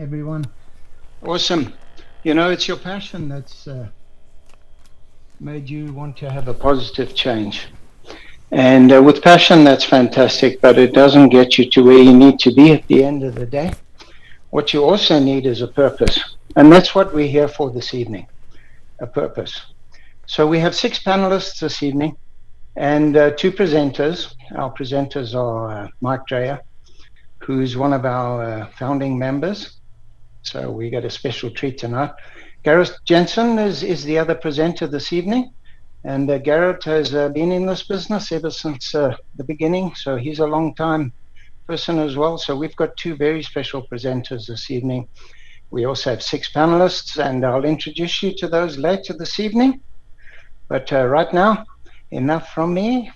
everyone. Awesome. You know, it's your passion that's uh, made you want to have a positive change. And uh, with passion, that's fantastic, but it doesn't get you to where you need to be at the end of the day. What you also need is a purpose. And that's what we're here for this evening a purpose. So we have six panelists this evening and uh, two presenters. Our presenters are uh, Mike Dreyer, who's one of our uh, founding members. So we get a special treat tonight. Gareth Jensen is, is the other presenter this evening. And uh, has uh, been in this business ever since uh, the beginning. So he's a long time person as well. So we've got two very special presenters this evening. We also have six panelists, and I'll introduce you to those later this evening. But uh, right now, enough from me,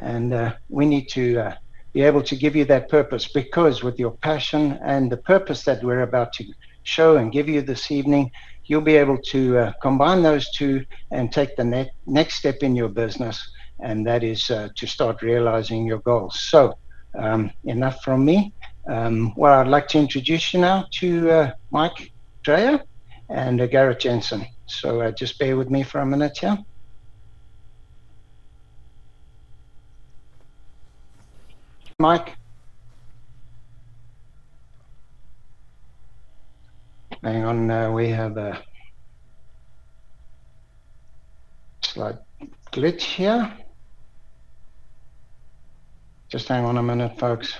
and uh, we need to uh, be able to give you that purpose because with your passion and the purpose that we're about to show and give you this evening, you'll be able to uh, combine those two and take the ne- next step in your business, and that is uh, to start realizing your goals. So, um, enough from me. Um, well, I'd like to introduce you now to uh, Mike Dreyer and uh, Garrett Jensen. So uh, just bear with me for a minute here. Mike. Hang on, uh, we have a slight glitch here. Just hang on a minute, folks.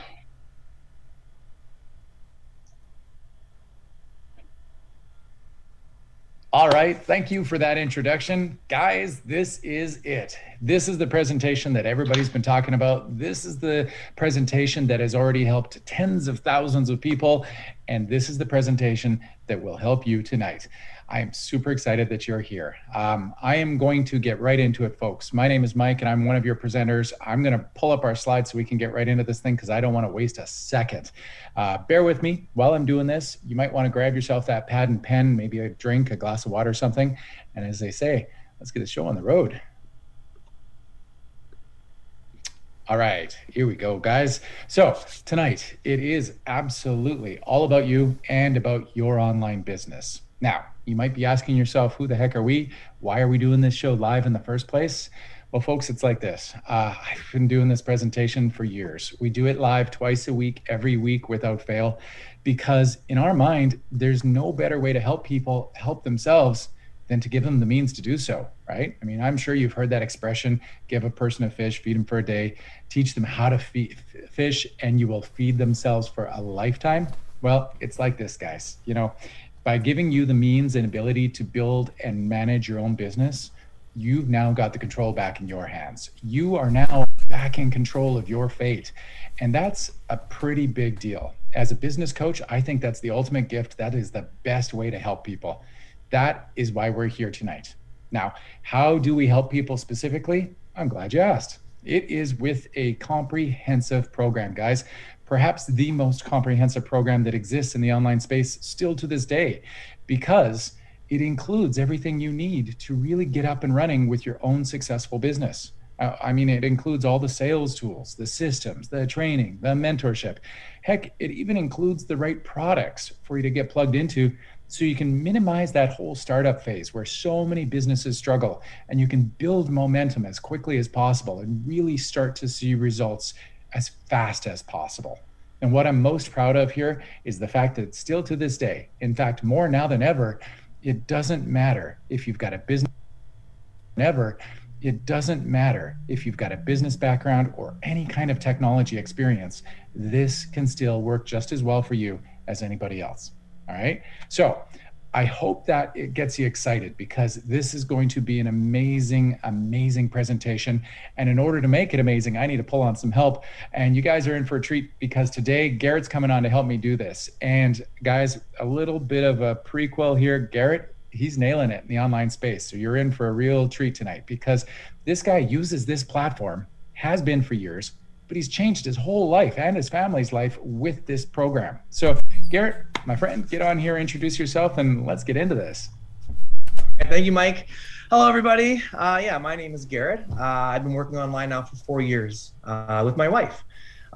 All right. Thank you for that introduction. Guys, this is it. This is the presentation that everybody's been talking about. This is the presentation that has already helped tens of thousands of people. And this is the presentation that will help you tonight. I am super excited that you're here. Um, I am going to get right into it, folks. My name is Mike, and I'm one of your presenters. I'm going to pull up our slides so we can get right into this thing because I don't want to waste a second. Uh, bear with me while I'm doing this. You might want to grab yourself that pad and pen, maybe a drink, a glass of water, or something. And as they say, let's get the show on the road. All right, here we go, guys. So, tonight it is absolutely all about you and about your online business. Now, you might be asking yourself, who the heck are we? Why are we doing this show live in the first place? Well, folks, it's like this. Uh, I've been doing this presentation for years. We do it live twice a week, every week without fail, because in our mind, there's no better way to help people help themselves than to give them the means to do so, right? I mean, I'm sure you've heard that expression give a person a fish, feed them for a day, teach them how to feed fish, and you will feed themselves for a lifetime. Well, it's like this, guys. You know, by giving you the means and ability to build and manage your own business, you've now got the control back in your hands. You are now back in control of your fate. And that's a pretty big deal. As a business coach, I think that's the ultimate gift. That is the best way to help people. That is why we're here tonight. Now, how do we help people specifically? I'm glad you asked. It is with a comprehensive program, guys perhaps the most comprehensive program that exists in the online space still to this day, because it includes everything you need to really get up and running with your own successful business. Uh, I mean, it includes all the sales tools, the systems, the training, the mentorship. Heck, it even includes the right products for you to get plugged into so you can minimize that whole startup phase where so many businesses struggle and you can build momentum as quickly as possible and really start to see results as fast as possible. And what I'm most proud of here is the fact that still to this day, in fact, more now than ever, it doesn't matter if you've got a business, never, it doesn't matter if you've got a business background or any kind of technology experience, this can still work just as well for you as anybody else. All right. So I hope that it gets you excited because this is going to be an amazing, amazing presentation. And in order to make it amazing, I need to pull on some help. And you guys are in for a treat because today Garrett's coming on to help me do this. And guys, a little bit of a prequel here. Garrett, he's nailing it in the online space. So you're in for a real treat tonight because this guy uses this platform, has been for years, but he's changed his whole life and his family's life with this program. So, Garrett, my friend, get on here, introduce yourself, and let's get into this. Thank you, Mike. Hello, everybody. Uh, yeah, my name is Garrett. Uh, I've been working online now for four years uh, with my wife.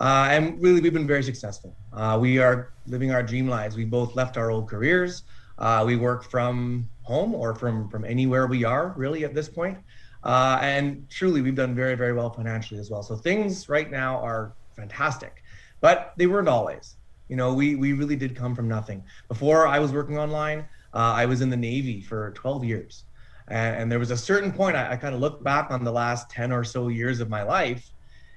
Uh, and really, we've been very successful. Uh, we are living our dream lives. We both left our old careers. Uh, we work from home or from from anywhere we are, really, at this point. And truly, we've done very, very well financially as well. So things right now are fantastic, but they weren't always. You know, we we really did come from nothing. Before I was working online, uh, I was in the Navy for 12 years. And, and there was a certain point I, I kind of looked back on the last 10 or so years of my life,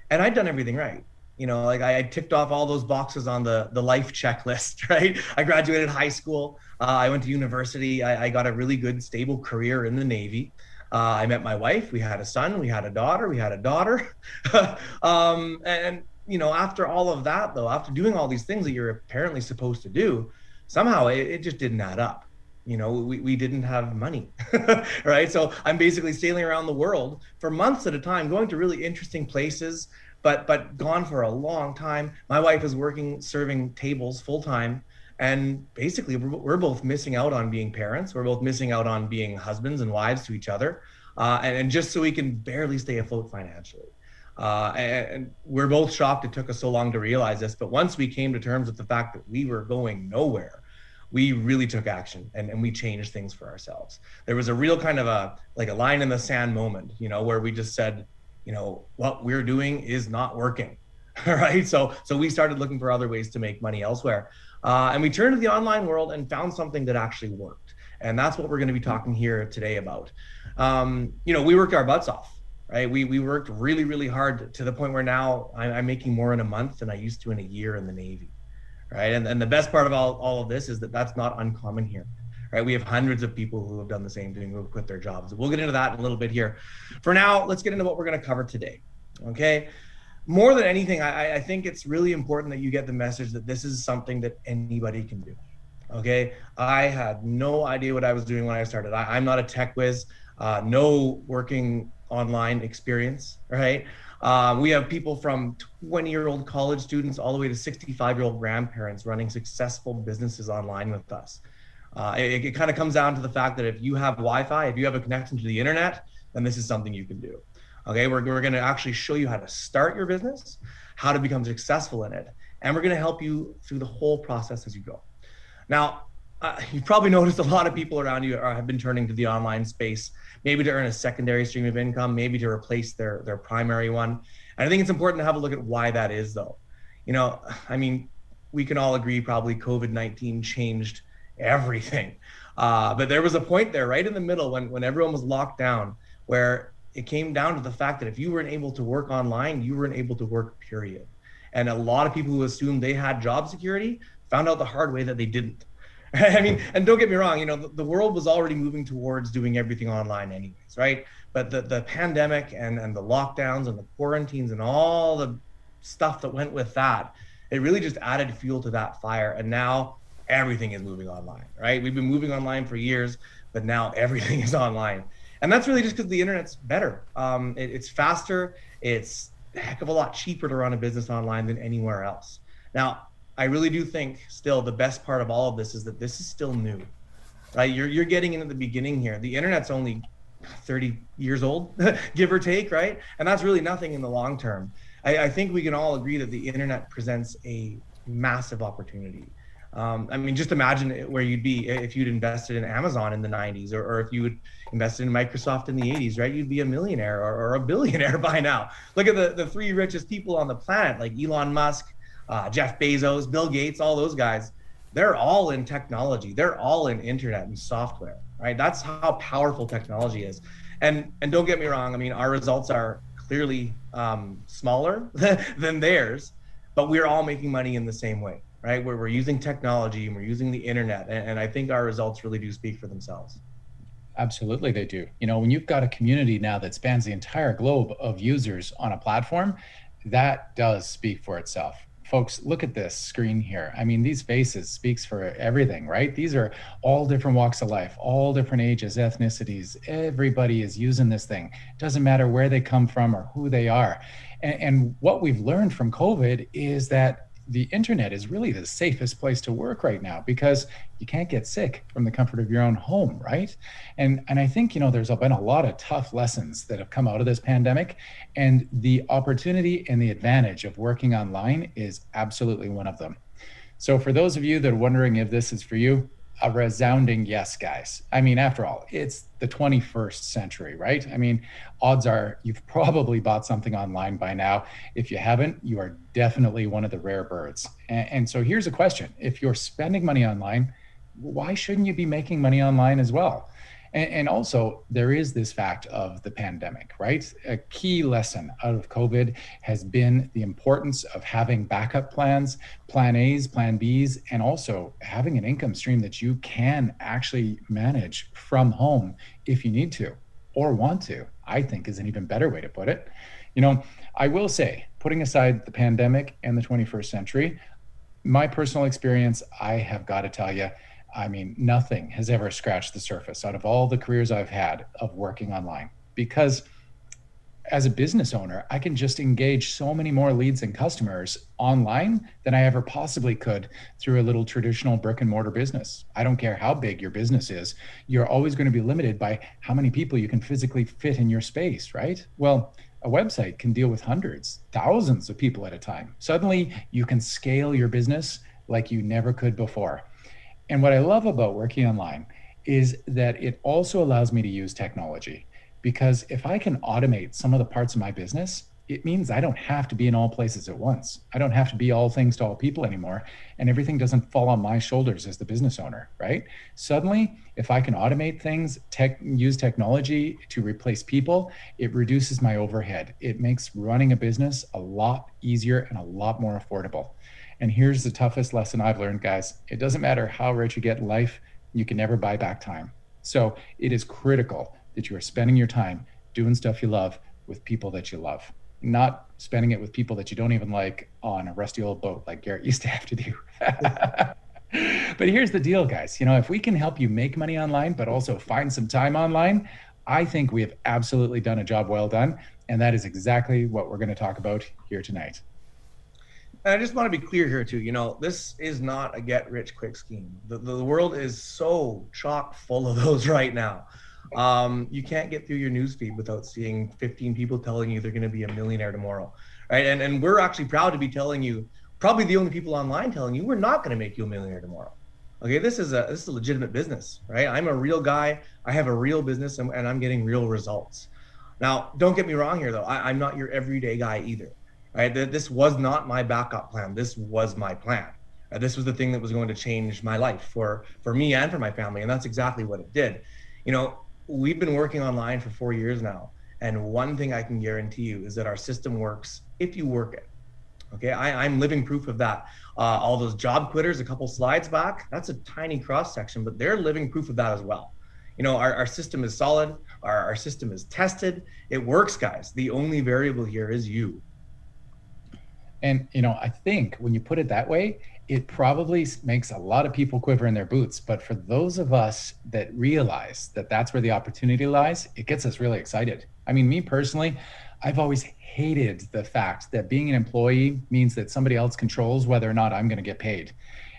and I'd done everything right. You know, like I, I ticked off all those boxes on the the life checklist, right? I graduated high school. Uh, I went to university. I, I, got a really good, stable career in the Navy. Uh, I met my wife. We had a son. We had a daughter. We had a daughter. um, and you know, after all of that, though, after doing all these things that you're apparently supposed to do, somehow it, it just didn't add up. You know we, we didn't have money right? So i'm basically sailing around the world for months at a time going to really interesting places but but gone for a long time. My wife is working serving tables full time and basically we're, we're, both missing out on being parents. We're both missing out on being husbands and wives to each other uh, and, and, just so we can barely stay afloat financially uh, and, we're both shocked it took us so long to realize this but once we came to terms with the fact that we were going nowhere we really took action and, and we changed things for ourselves. There was a real kind of a like a line in the sand moment, you know, where we just said, you know, what we're doing is not working. right. So so we started looking for other ways to make money elsewhere. Uh, and we turned to the online world and found something that actually worked. And that's what we're going to be talking here today about. Um, you know, we worked our butts off right? We we worked really really hard to the point where now I'm, I'm, making more in a month than I used to in a year in the Navy right? And, and the best part of all, all of this is that that's not uncommon here, right? We have hundreds of people who have done the same thing, who have quit their jobs. We'll get into that in a little bit here. For now, let's get into what we're going to cover today, okay? More than anything, I, I think it's really important that you get the message that this is something that anybody can do. Okay, I had no idea what I was doing when I started. I, am not a tech whiz, uh, no working online experience, right? Um, we have people from 20 year old college students all the way to 65 year old grandparents running successful businesses online with us. Uh, it, it kind of comes down to the fact that if you have Wi Fi, if you have a connection to the internet, then this is something you can do. Okay, we're, we're going to actually show you how to start your business, how to become successful in it, and we're going to help you through the whole process as you go. Now, uh, you've probably noticed a lot of people around you are, have been turning to the online space maybe to earn a secondary stream of income, maybe to replace their their primary one. And I think it's important to have a look at why that is, though. You know, I mean, we can all agree probably COVID nineteen changed everything, uh, but there was a point there, right in the middle, when when everyone was locked down, where it came down to the fact that if you weren't able to work online, you weren't able to work. Period. And a lot of people who assumed they had job security found out the hard way that they didn't. I mean, and don't get me wrong, you know, the, the, world was already moving towards doing everything online anyways, right? But the, the pandemic and, and the lockdowns and the quarantines and all the stuff that went with that, it really just added fuel to that fire. And now everything is moving online, right? We've been moving online for years, but now everything is online. And that's really just because the internet's better. Um, it, it's faster. It's a heck of a lot cheaper to run a business online than anywhere else. Now, I really do think still the best part of all of this is that this is still new, right? You're you're getting into the beginning here. The internet's only 30 years old, give or take, right? And that's really nothing in the long term. I, I think we can all agree that the internet presents a massive opportunity. Um, I mean, just imagine where you'd be if you'd invested in Amazon in the 90s or, or if you would invested in Microsoft in the 80s, right? You'd be a millionaire or, or, a billionaire by now. Look at the, the three richest people on the planet, like Elon Musk, uh, Jeff Bezos, Bill Gates, all those guys, they're all in technology. They're all in internet and software, right? That's how powerful technology is. And and don't get me wrong. I mean, our results are clearly um, smaller than theirs, but we're all making money in the same way, right? Where we're using technology and we're using the internet, and, and I think our results really do speak for themselves. Absolutely, they do. You know, when you've got a community now that spans the entire globe of users on a platform, that does speak for itself folks look at this screen here. I mean these faces speaks for everything right? These are all different walks of life all different ages ethnicities. Everybody is using this thing. It doesn't matter where they come from or who they are. And, and what we've learned from covid is that the internet is really the safest place to work right now because you can't get sick from the comfort of your own home, right? And and I think you know there's been a lot of tough lessons that have come out of this pandemic, and the opportunity and the advantage of working online is absolutely one of them. So for those of you that are wondering if this is for you, a resounding yes, guys. I mean, after all, it's the 21st century, right? I mean, odds are you've probably bought something online by now. If you haven't, you are definitely one of the rare birds. And, and so here's a question if you're spending money online, why shouldn't you be making money online as well? And, and, also, there is this fact of the pandemic, right? A key lesson out of COVID has been the importance of having backup plans, plan A's, plan B's, and also having an income stream that you can actually manage from home if you need to or want to, I think is an even better way to put it. You know, I will say, putting aside the pandemic and the 21st century, my personal experience, I have got to tell you, I mean, nothing has ever scratched the surface out of all the careers I've had of working online because as a business owner, I can just engage so many more leads and customers online than I ever possibly could through a little traditional brick and mortar business. I don't care how big your business is, you're always going to be limited by how many people you can physically fit in your space, right? Well, a website can deal with hundreds, thousands of people at a time. Suddenly, you can scale your business like you never could before. And what I love about working online is that it also allows me to use technology because if I can automate some of the parts of my business, it means I don't have to be in all places at once. I don't have to be all things to all people anymore. And everything doesn't fall on my shoulders as the business owner, right? Suddenly, if I can automate things, tech, use technology to replace people, it reduces my overhead. It makes running a business a lot easier and a lot more affordable. And here's the toughest lesson I've learned, guys it doesn't matter how rich you get in life, you can never buy back time. So it is critical that you are spending your time doing stuff you love with people that you love, not spending it with people that you don't even like on a rusty old boat like Garrett used to have to do. but here's the deal, guys. You know, if we can help you make money online, but also find some time online, I think we have absolutely done a job well done. And that is exactly what we're going to talk about here tonight. And I just want to be clear here too. You know, this is not a get rich quick scheme. The, the world is so chock full of those right now. Um, you can't get through your newsfeed without seeing 15 people telling you they're going to be a millionaire tomorrow, right? And and we're actually proud to be telling you, probably the only people online telling you we're not going to make you a millionaire tomorrow. Okay, this is a this is a legitimate business, right? I'm a real guy. I have a real business, and, and I'm getting real results. Now, don't get me wrong here, though. I, I'm not your everyday guy either right? This was not my backup plan. This was my plan. Uh, this was the thing that was going to change my life for for me and for my family, and that's exactly what it did. You know, we've been working online for four years now, and one thing I can guarantee you is that our system works if you work it. Okay, I, am living proof of that. Uh, all those job quitters, a couple slides back, that's a tiny cross section, but they're living proof of that as well. You know, our, our system is solid, our, our system is tested, it works, guys. The only variable here is you. And you know, I think when you put it that way, it probably makes a lot of people quiver in their boots. But for those of us that realize that that's where the opportunity lies, it gets us really excited. I mean, me personally, I've always hated the fact that being an employee means that somebody else controls whether or not I'm going to get paid.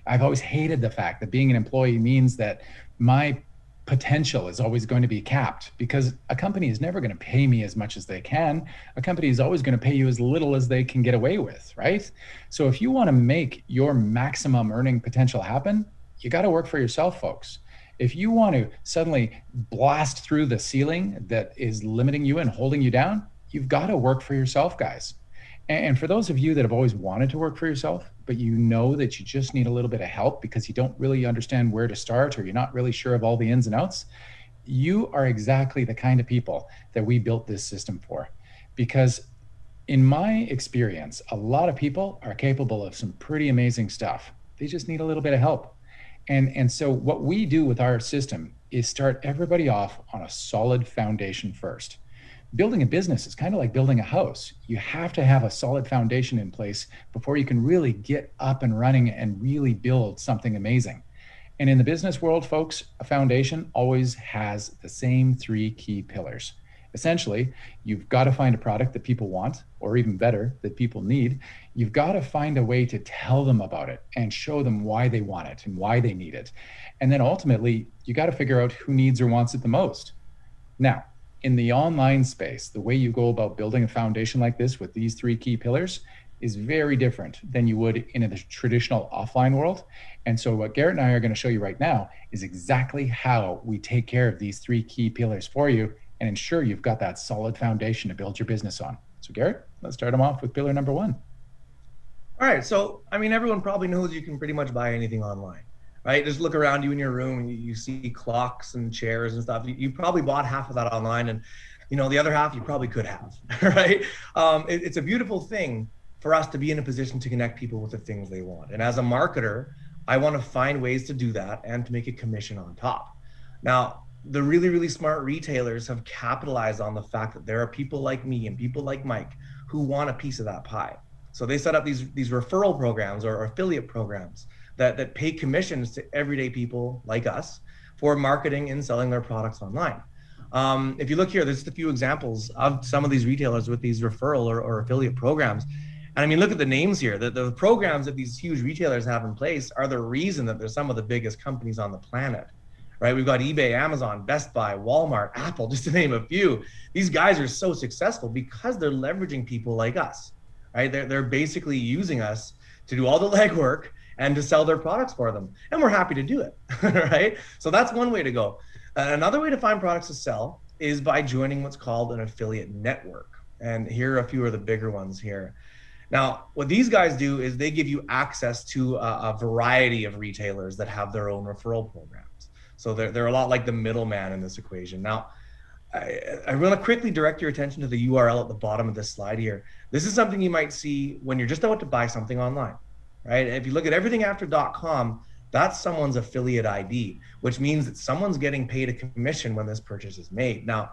I've always hated the fact that being an employee means that my potential is always going to be capped because a company is never going to pay me as much as they can. A company is always going to pay you as little as they can get away with, right? So if you want to make your maximum earning potential happen, you got to work for yourself, folks. If you want to suddenly blast through the ceiling that is limiting you and holding you down, you've got to work for yourself, guys. And for those of you that have always wanted to work for yourself, but you know that you just need a little bit of help because you don't really understand where to start or you're not really sure of all the ins and outs, you are exactly the kind of people that we built this system for. Because in my experience, a lot of people are capable of some pretty amazing stuff. They just need a little bit of help. And, and so, what we do with our system is start everybody off on a solid foundation first building a business is kind of like building a house. You have to have a solid foundation in place before you can really get up and running and really build something amazing. And in the business world, folks, a foundation always has the same three key pillars. Essentially, you've got to find a product that people want, or even better, that people need. You've got to find a way to tell them about it and show them why they want it and why they need it. And then ultimately, you got to figure out who needs or wants it the most. Now, in the online space, the way you go about building a foundation like this with these three key pillars is very different than you would in a traditional offline world. And so, what Garrett and I are going to show you right now is exactly how we take care of these three key pillars for you and ensure you've got that solid foundation to build your business on. So, Garrett, let's start them off with pillar number one. All right. So, I mean, everyone probably knows you can pretty much buy anything online, right? Just look around you in your room you, you see clocks and chairs and stuff. You, you, probably bought half of that online, and you know the other half you probably could have, right? Um, it, it's a beautiful thing for us to be in a position to connect people with the things they want. And as a marketer, I want to find ways to do that and to make a commission on top. Now, the really, really smart retailers have capitalized on the fact that there are people like me and people like Mike who want a piece of that pie. So they set up these these referral programs or, or affiliate programs that that pay commissions to everyday people like us for marketing and selling their products online. Um, if you look here, there's a few examples of some of these retailers with these referral or, or affiliate programs. And I mean, look at the names here. The, the programs that these huge retailers have in place are the reason that they're some of the biggest companies on the planet, right? We've got eBay, Amazon, Best Buy, Walmart, Apple, just to name a few. These guys are so successful because they're leveraging people like us, right? They're, they're basically using us to do all the legwork and to sell their products for them. And we're happy to do it, right? So that's one way to go. Uh, another way to find products to sell is by joining what's called an affiliate network. And here are a few of the bigger ones here. Now, what these guys do is they give you access to a, a variety of retailers that have their own referral programs. So they're, they're a lot like the middleman in this equation. Now, I, I want to quickly direct your attention to the URL at the bottom of this slide here. This is something you might see when you're just about to buy something online, right? if you look at everything after .com, that's someone's affiliate ID, which means that someone's getting paid a commission when this purchase is made. Now,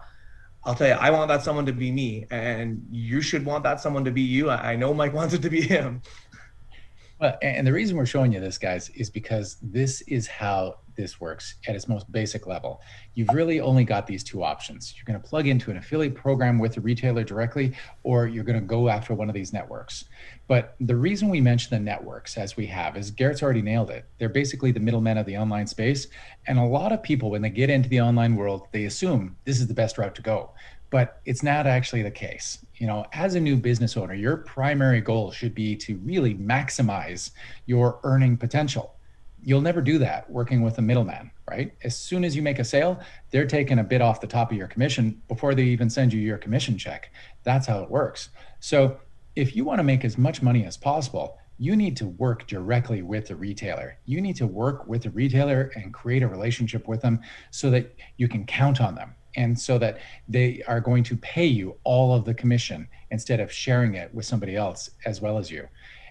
I'll tell you, I want that someone to be me, and you should want that someone to be you. I know Mike wants it to be him. And the reason we're showing you this, guys, is because this is how this works at its most basic level. You've really only got these two options. You're going to plug into an affiliate program with a retailer directly, or you're going to go after one of these networks. But the reason we mention the networks as we have is Garrett's already nailed it. They're basically the middlemen of the online space. And a lot of people, when they get into the online world, they assume this is the best route to go. But it's not actually the case you know, as a new business owner, your primary goal should be to really maximize your earning potential. You'll never do that working with a middleman, right? As soon as you make a sale, they're taking a bit off the top of your commission before they even send you your commission check. That's how it works. So, if you want to make as much money as possible, you need to work directly with the retailer. You need to work with the retailer and create a relationship with them so that you can count on them and so that they are going to pay you all of the commission instead of sharing it with somebody else as well as you.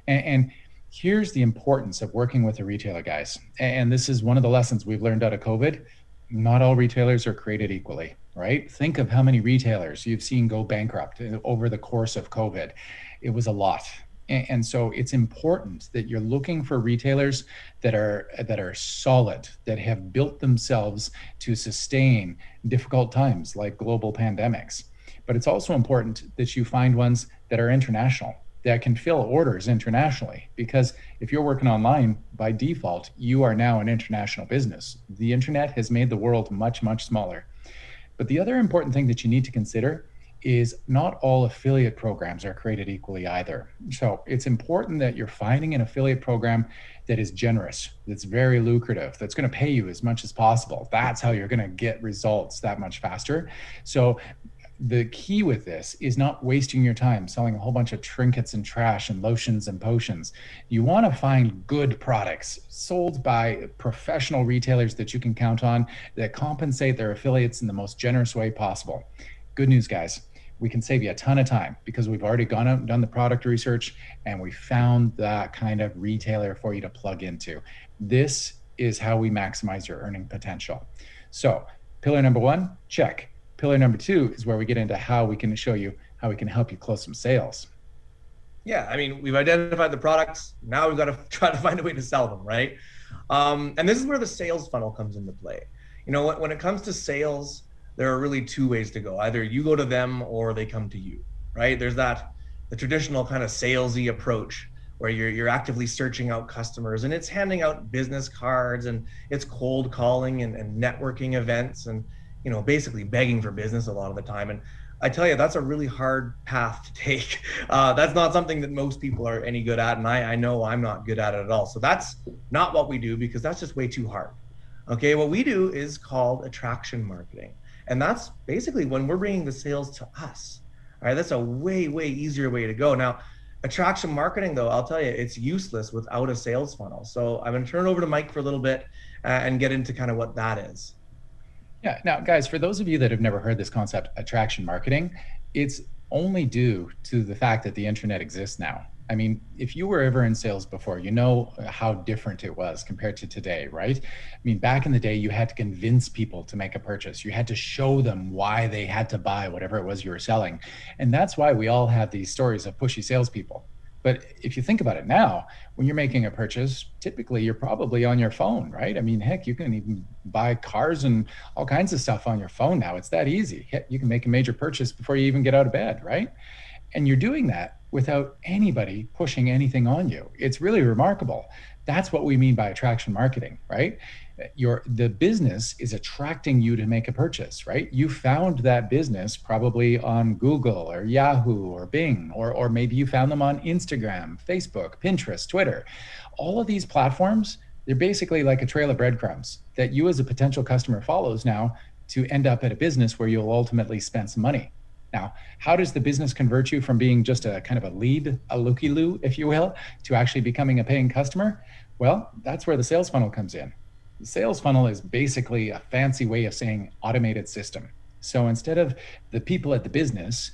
And, and here's the importance of working with a retailer, guys. And this is one of the lessons we've learned out of COVID. Not all retailers are created equally, right? Think of how many retailers you've seen go bankrupt over the course of COVID. It was a lot and so it's important that you're looking for retailers that are that are solid that have built themselves to sustain difficult times like global pandemics. But it's also important that you find ones that are international that can fill orders internationally because if you're working online by default you are now an international business. The internet has made the world much much smaller. But the other important thing that you need to consider is not all affiliate programs are created equally either. So it's important that you're finding an affiliate program that is generous, that's very lucrative, that's going to pay you as much as possible. That's how you're going to get results that much faster. So the key with this is not wasting your time selling a whole bunch of trinkets and trash and lotions and potions. You want to find good products sold by professional retailers that you can count on that compensate their affiliates in the most generous way possible. Good news, guys we can save you a ton of time because we've already gone out and done the product research and we found that kind of retailer for you to plug into. This is how we maximize your earning potential. So, pillar number one, check. Pillar number two is where we get into how we can show you how we can help you close some sales. Yeah, I mean, we've identified the products. Now we've got to try to find a way to sell them, right? Um, and this is where the sales funnel comes into play. You know, when, when it comes to sales, there are really two ways to go. Either you go to them or they come to you, right? There's that the traditional kind of salesy approach where you're you're actively searching out customers and it's handing out business cards and it's cold calling and, and networking events and you know basically begging for business a lot of the time and I tell you, that's a really hard path to take. Uh, that's not something that most people are any good at. And I, I know I'm not good at it at all. So that's not what we do because that's just way too hard. Okay. What we do is called attraction marketing. And that's basically when we're bringing the sales to us. All right. That's a way, way easier way to go. Now, attraction marketing, though, I'll tell you, it's useless without a sales funnel. So I'm going to turn it over to Mike for a little bit uh, and get into kind of what that is. Yeah. Now, guys, for those of you that have never heard this concept, attraction marketing, it's only due to the fact that the internet exists now. I mean, if you were ever in sales before, you know how different it was compared to today, right? I mean, back in the day, you had to convince people to make a purchase. You had to show them why they had to buy whatever it was you were selling. And that's why we all have these stories of pushy salespeople. But if you think about it now, when you're making a purchase, typically you're probably on your phone, right? I mean, heck, you can even buy cars and all kinds of stuff on your phone now. It's that easy. You can make a major purchase before you even get out of bed, right? And you're doing that without anybody pushing anything on you. It's really remarkable. That's what we mean by attraction marketing, right? Your the business is attracting you to make a purchase, right? You found that business probably on Google or Yahoo or Bing, or or maybe you found them on Instagram, Facebook, Pinterest, Twitter. All of these platforms, they're basically like a trail of breadcrumbs that you as a potential customer follows now to end up at a business where you'll ultimately spend some money. Now, how does the business convert you from being just a kind of a lead, a looky loo, if you will, to actually becoming a paying customer? Well, that's where the sales funnel comes in. The sales funnel is basically a fancy way of saying automated system. So instead of the people at the business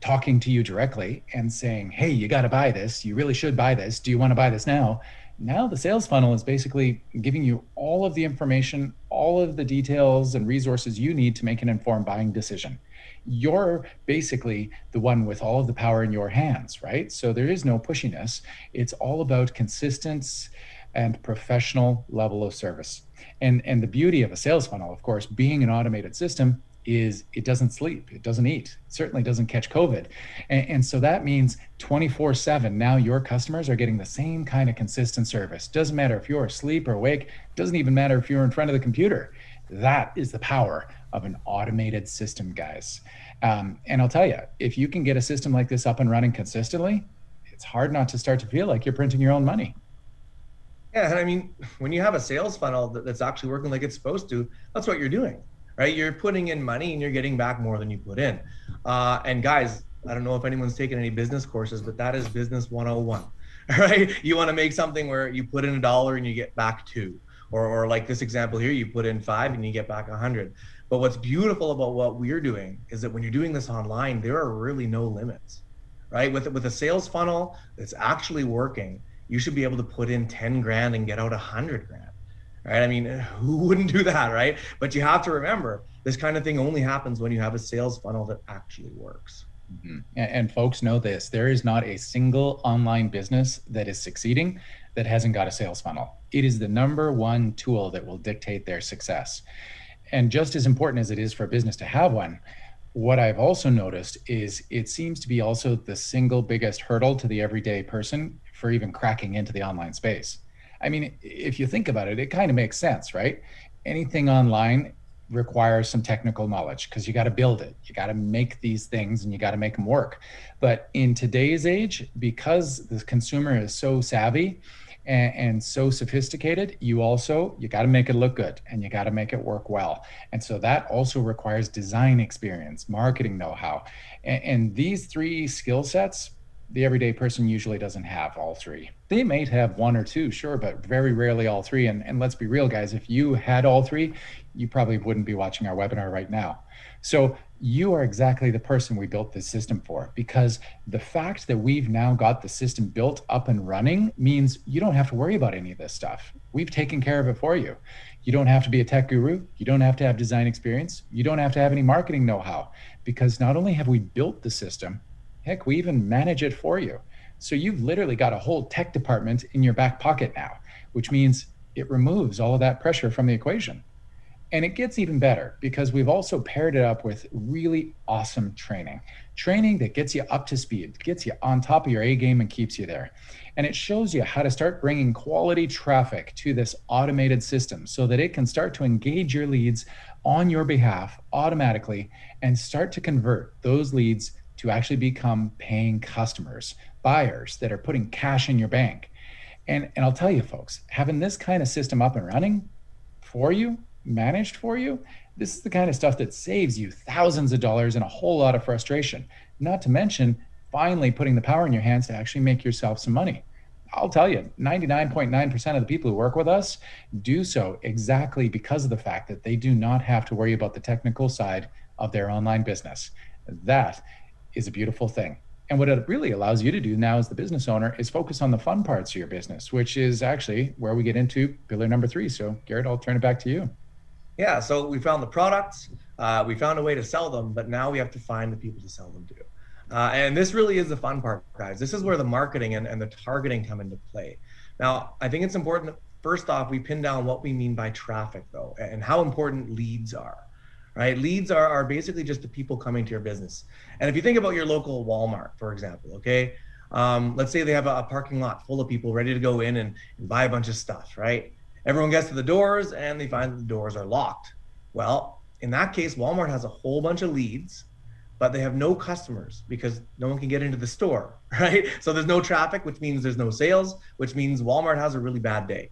talking to you directly and saying, hey, you got to buy this, you really should buy this, do you want to buy this now? Now the sales funnel is basically giving you all of the information, all of the details and resources you need to make an informed buying decision you're basically the one with all of the power in your hands, right? So there is no pushiness. It's all about consistency and professional level of service. And and the beauty of a sales funnel, of course, being an automated system is it doesn't sleep, it doesn't eat, it certainly doesn't catch COVID. And, and so that means 24 7, now your customers are getting the same kind of consistent service. Doesn't matter if you're asleep or awake, doesn't even matter if you're in front of the computer. That is the power of an automated system, guys. Um, and I'll tell you, if you can get a system like this up and running consistently, it's hard not to start to feel like you're printing your own money. Yeah, and I mean, when you have a sales funnel that's actually working like it's supposed to, that's what you're doing, right? You're putting in money and you're getting back more than you put in. Uh, and guys, I don't know if anyone's taken any business courses, but that is business 101, right? You want to make something where you put in a dollar and you get back two, or, or like this example here, you put in five and you get back a hundred. But what's beautiful about what we're doing is that when you're doing this online, there are really no limits, right? With with a sales funnel that's actually working, you should be able to put in 10 grand and get out a hundred grand, right? I mean, who wouldn't do that, right? But you have to remember this kind of thing only happens when you have a sales funnel that actually works. Mm-hmm. And, and folks know this there is not a single online business that is succeeding that hasn't got a sales funnel. It is the number one tool that will dictate their success and just as important as it is for a business to have one, what I've also noticed is it seems to be also the single biggest hurdle to the everyday person for even cracking into the online space. I mean, if you think about it, it kind of makes sense, right? Anything online requires some technical knowledge because you got to build it. You got to make these things and you got to make them work. But in today's age, because the consumer is so savvy, and, and so sophisticated you also you got to make it look good and you got to make it work well and so that also requires design experience marketing know-how and, and these three skill sets the everyday person usually doesn't have all three. They might have one or two, sure, but very rarely all three. And, and let's be real, guys, if you had all three, you probably wouldn't be watching our webinar right now. So you are exactly the person we built this system for because the fact that we've now got the system built up and running means you don't have to worry about any of this stuff. We've taken care of it for you. You don't have to be a tech guru. You don't have to have design experience. You don't have to have any marketing know how because not only have we built the system, heck, we even manage it for you. So you've literally got a whole tech department in your back pocket now, which means it removes all of that pressure from the equation And it gets even better because we've also paired it up with really awesome training. Training that gets you up to speed, gets you on top of your A game and keeps you there. And it shows you how to start bringing quality traffic to this automated system so that it can start to engage your leads on your behalf automatically and start to convert those leads to actually become paying customers, buyers that are putting cash in your bank. And, and I'll tell you, folks, having this kind of system up and running for you, managed for you, this is the kind of stuff that saves you thousands of dollars and a whole lot of frustration. Not to mention, finally putting the power in your hands to actually make yourself some money. I'll tell you, 99.9% of the people who work with us do so exactly because of the fact that they do not have to worry about the technical side of their online business. That is a beautiful thing. And what it really allows you to do now as the business owner is focus on the fun parts of your business, which is actually where we get into pillar number three. So, Garrett, I'll turn it back to you. Yeah, so we found the products, uh, we found a way to sell them, but now we have to find the people to sell them to. Uh, and this really is the fun part, guys. This is where the marketing and, and the targeting come into play. Now, I think it's important first off, we pin down what we mean by traffic, though, and how important leads are. Right? Leads are, are basically just the people coming to your business. And if you think about your local Walmart, for example, okay, um, let's say they have a, a, parking lot full of people ready to go in and, and buy a bunch of stuff, right? Everyone gets to the doors and they find that the doors are locked. Well, in that case, Walmart has a whole bunch of leads but they have no customers because no one can get into the store, right? So there's no traffic, which means there's no sales, which means Walmart has a really bad day.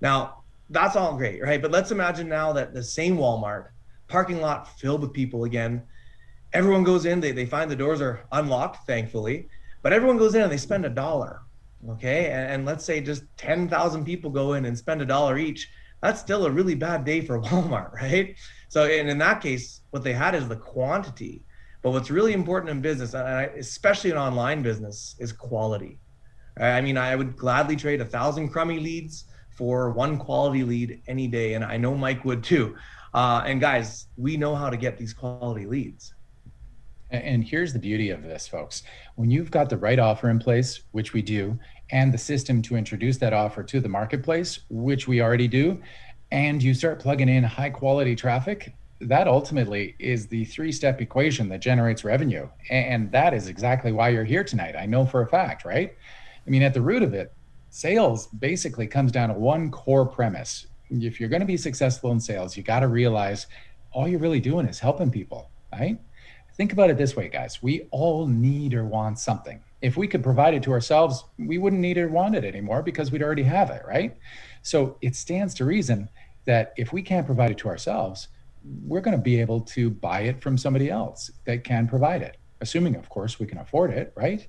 Now, that's all great, right? But let's imagine now that the same Walmart parking lot filled with people again. Everyone goes in, they, they find the doors are unlocked, thankfully, but everyone goes in and they spend a dollar. Okay. And, and let's say just 10,000 people go in and spend a dollar each. That's still a really bad day for Walmart, right? So, and in that case, what they had is the quantity but what's really important in business, and especially in online business, is quality. I mean, I would gladly trade a thousand crummy leads for one quality lead any day, and I know Mike would too. Uh, and guys, we know how to get these quality leads. And here's the beauty of this, folks. When you've got the right offer in place, which we do, and the system to introduce that offer to the marketplace, which we already do, and you start plugging in high quality traffic, that ultimately is the three step equation that generates revenue. And that is exactly why you're here tonight. I know for a fact, right? I mean, at the root of it, sales basically comes down to one core premise. If you're going to be successful in sales, you got to realize all you're really doing is helping people, right? Think about it this way, guys. We all need or want something. If we could provide it to ourselves, we wouldn't need or want it anymore because we'd already have it, right? So it stands to reason that if we can't provide it to ourselves, we're going to be able to buy it from somebody else that can provide it, assuming, of course, we can afford it, right?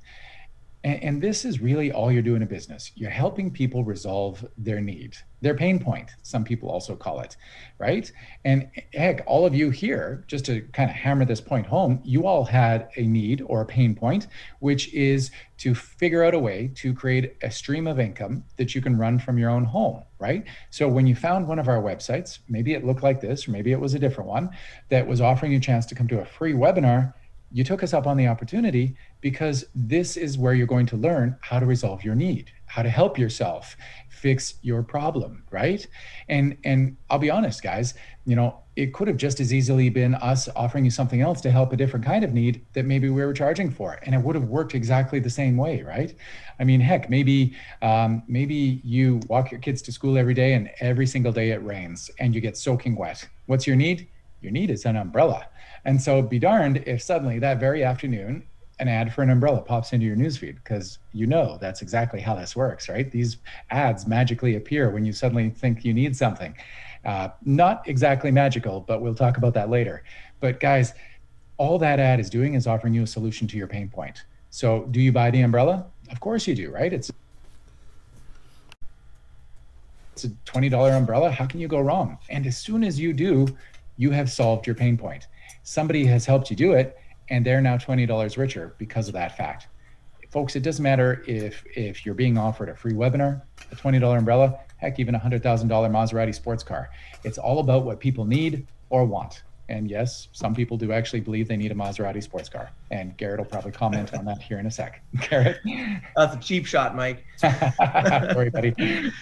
And, and, this is really all you're doing in business. You're helping people resolve their need, their pain point, some people also call it, right? And heck, all of you here, just to kind of hammer this point home, you all had a need or a pain point, which is to figure out a way to create a stream of income that you can run from your own home, right? So when you found one of our websites, maybe it looked like this, or maybe it was a different one that was offering you a chance to come to a free webinar you took us up on the opportunity because this is where you're going to learn how to resolve your need how to help yourself fix your problem right? And and i'll be honest guys you know it could have just as easily been us offering you something else to help a different kind of need that maybe we were charging for and it would have worked exactly the same way right? I mean heck maybe um, maybe you walk your kids to school every day and every single day it rains and you get soaking wet. What's your need? Your need is an umbrella and so be darned if suddenly that very afternoon an ad for an umbrella pops into your newsfeed because you know that's exactly how this works, right? These ads magically appear when you suddenly think you need something. Uh, not exactly magical, but we'll talk about that later. But guys, all that ad is doing is offering you a solution to your pain point. So, do you buy the umbrella? Of course you do, right? It's it's a $20 umbrella. How can you go wrong? And as soon as you do, you have solved your pain point somebody has helped you do it and they're now $20 richer because of that fact. Folks it doesn't matter if if you're being offered a free webinar a $20 umbrella heck even a $100000 maserati sports car. It's all about what people need or want. And yes some people do actually believe they need a maserati sports car. And garrett will probably comment on that here in a sec. Garrett? That's a cheap shot mike. Sorry buddy.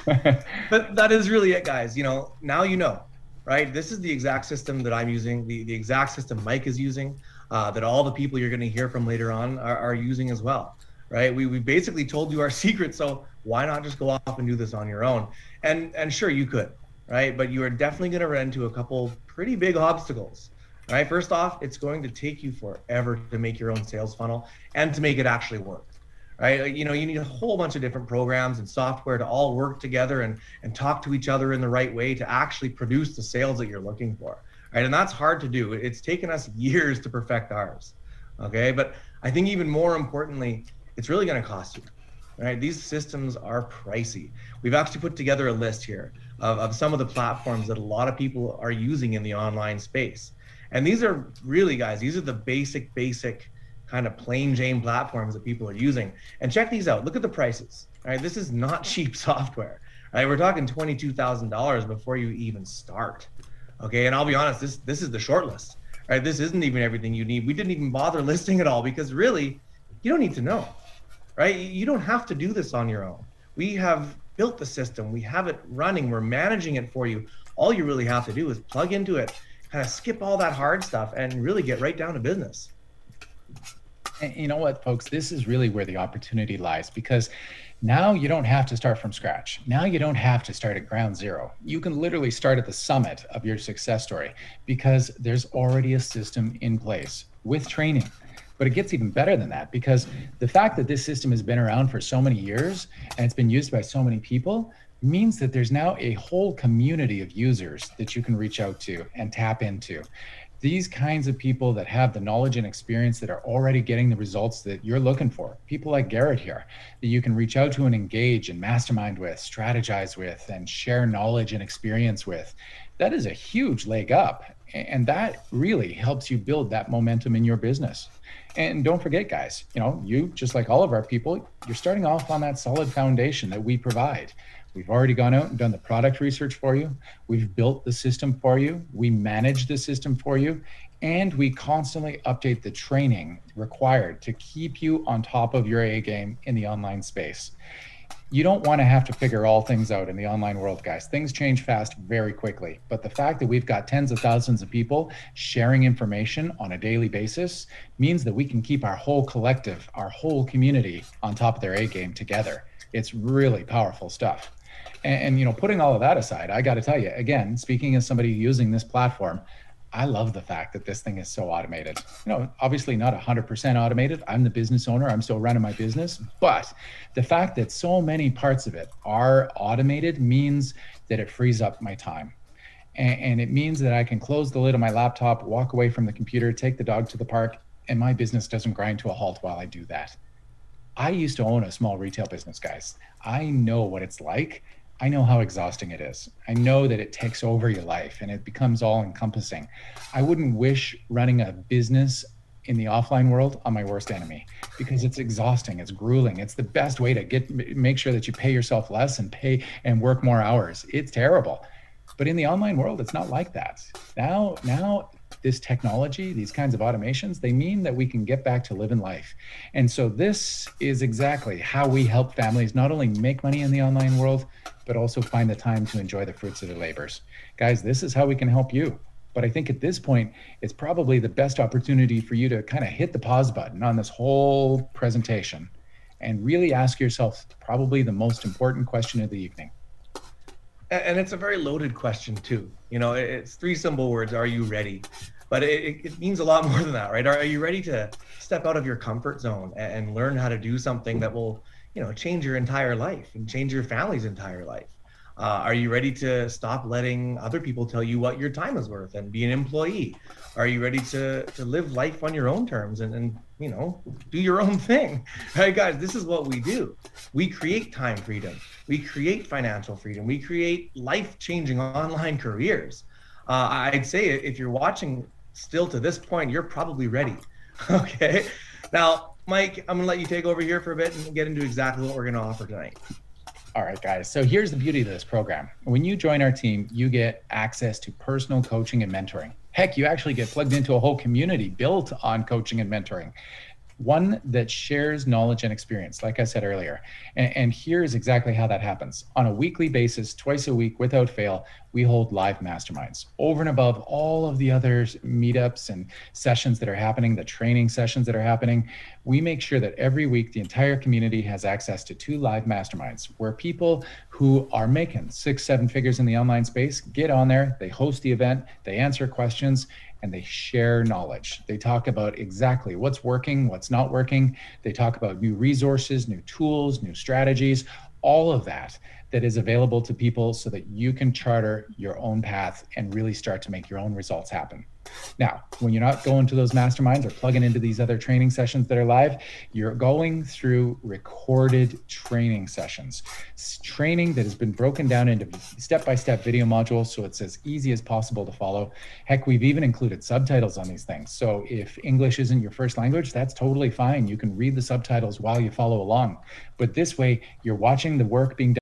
But that is really it guys. You know now you know right? This is the exact system that I'm using, the, the exact system Mike is using, uh, that all the people you're going to hear from later on are, are using as well, right? We, we basically told you our secret, so why not just go off and do this on your own? And and sure you could, right? But you are definitely going to run into a couple pretty big obstacles, right? First off, it's going to take you forever to make your own sales funnel and to make it actually work right? You know, you need a whole bunch of different programs and software to all work together and and talk to each other in the right way to actually produce the sales that you're looking for, right? And that's hard to do. It's taken us years to perfect ours, okay? But I think even more importantly, it's really going to cost you, right? These systems are pricey. We've actually put together a list here of, of some of the platforms that a lot of people are using in the online space. And these are really, guys, these are the basic, basic kind of plain Jane platforms that people are using. And check these out. Look at the prices. All right, this is not cheap software. Right, we're talking twenty-two thousand dollars before you even start. Okay, and I'll be honest, this this is the short list. Right, this isn't even everything you need. We didn't even bother listing it all because really, you don't need to know. Right, you don't have to do this on your own. We have built the system. We have it running. We're managing it for you. All you really have to do is plug into it, kind of skip all that hard stuff, and really get right down to business. You know what, folks? This is really where the opportunity lies because now you don't have to start from scratch. Now you don't have to start at ground zero. You can literally start at the summit of your success story because there's already a system in place with training. But it gets even better than that because the fact that this system has been around for so many years and it's been used by so many people means that there's now a whole community of users that you can reach out to and tap into these kinds of people that have the knowledge and experience that are already getting the results that you're looking for. People like garrett here that you can reach out to and engage and mastermind with strategize with and share knowledge and experience with. That is a huge leg up and that really helps you build that momentum in your business. And don't forget guys you know you just like all of our people you're starting off on that solid foundation that we provide We've already gone out and done the product research for you. We've built the system for you. We manage the system for you. And we constantly update the training required to keep you on top of your A game in the online space. You don't want to have to figure all things out in the online world, guys. Things change fast very quickly. But the fact that we've got tens of thousands of people sharing information on a daily basis means that we can keep our whole collective, our whole community on top of their A game together. It's really powerful stuff. And, and you know, putting all of that aside, I got to tell you, again, speaking as somebody using this platform, I love the fact that this thing is so automated. You know, obviously not 100% automated. I'm the business owner. I'm still running my business, but the fact that so many parts of it are automated means that it frees up my time. And, and it means that I can close the lid of my laptop, walk away from the computer, take the dog to the park, and my business doesn't grind to a halt while I do that. I used to own a small retail business, guys. I know what it's like I know how exhausting it is. I know that it takes over your life and it becomes all encompassing. I wouldn't wish running a business in the offline world on my worst enemy because it's exhausting, it's grueling. It's the best way to get make sure that you pay yourself less and pay and work more hours. It's terrible. But in the online world, it's not like that. Now, now this technology, these kinds of automations, they mean that we can get back to living life. And so this is exactly how we help families not only make money in the online world, but also find the time to enjoy the fruits of their labors. Guys, this is how we can help you. But I think at this point, it's probably the best opportunity for you to kind of hit the pause button on this whole presentation and really ask yourself probably the most important question of the evening. And it's a very loaded question, too. You know, it's three simple words Are you ready? But it, it means a lot more than that, right? Are, you ready to step out of your comfort zone and learn how to do something that will you know change your entire life and change your family's entire life uh, are you ready to stop letting other people tell you what your time is worth and be an employee? Are you ready to to live life on your own terms and, and you know do your own thing? Right guys this is what we do. We create time freedom. We create financial freedom. We create life changing online careers. Uh, i'd say if you're watching still to this point you're probably ready. Okay. Now Mike, I'm gonna let you take over here for a bit and get into exactly what we're gonna offer tonight. All right, guys. So here's the beauty of this program. When you join our team, you get access to personal coaching and mentoring. Heck, you actually get plugged into a whole community built on coaching and mentoring one that shares knowledge and experience, like I said earlier. And, and, here's exactly how that happens. On a weekly basis, twice a week without fail, we hold live masterminds over and above all of the other meetups and sessions that are happening, the training sessions that are happening. We make sure that every week the entire community has access to two live masterminds where people who are making six, seven figures in the online space get on there, they host the event, they answer questions, and they share knowledge. They talk about exactly what's working, what's not working. They talk about new resources, new tools, new strategies, all of that that is available to people so that you can charter your own path and really start to make your own results happen. Now, when you're not going to those masterminds or plugging into these other training sessions that are live, you're going through recorded training sessions. It's training that has been broken down into step by step video modules so it's as easy as possible to follow. Heck, we've even included subtitles on these things. So if English isn't your first language, that's totally fine. You can read the subtitles while you follow along. But this way, you're watching the work being done